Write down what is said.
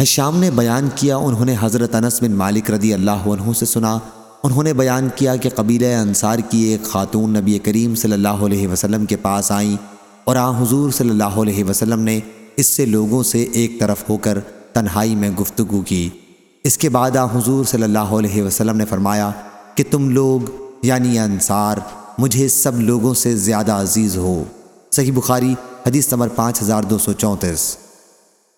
حشام نے بیان کیا، انہوں نے حضرت انس بن مالک رضی اللہ عنہ سے سنا۔ انہوں نے بیان کیا کہ قبیلہ انصار کی ایک خاتون نبی کریم صلی اللہ علیہ وسلم کے پاس آئیں اور آ حضور صلی اللہ علیہ وسلم نے اس سے لوگوں سے ایک طرف ہو کر تنہائی میں گفتگو کی۔ اس کے بعد آ حضور صلی اللہ علیہ وسلم نے فرمایا کہ تم لوگ یعنی انصار، مجھے سب لوگوں سے زیادہ عزیز ہو۔ صحیح بخاری، حدیث نمبر پانچ ہزار دو سو چونتیس۔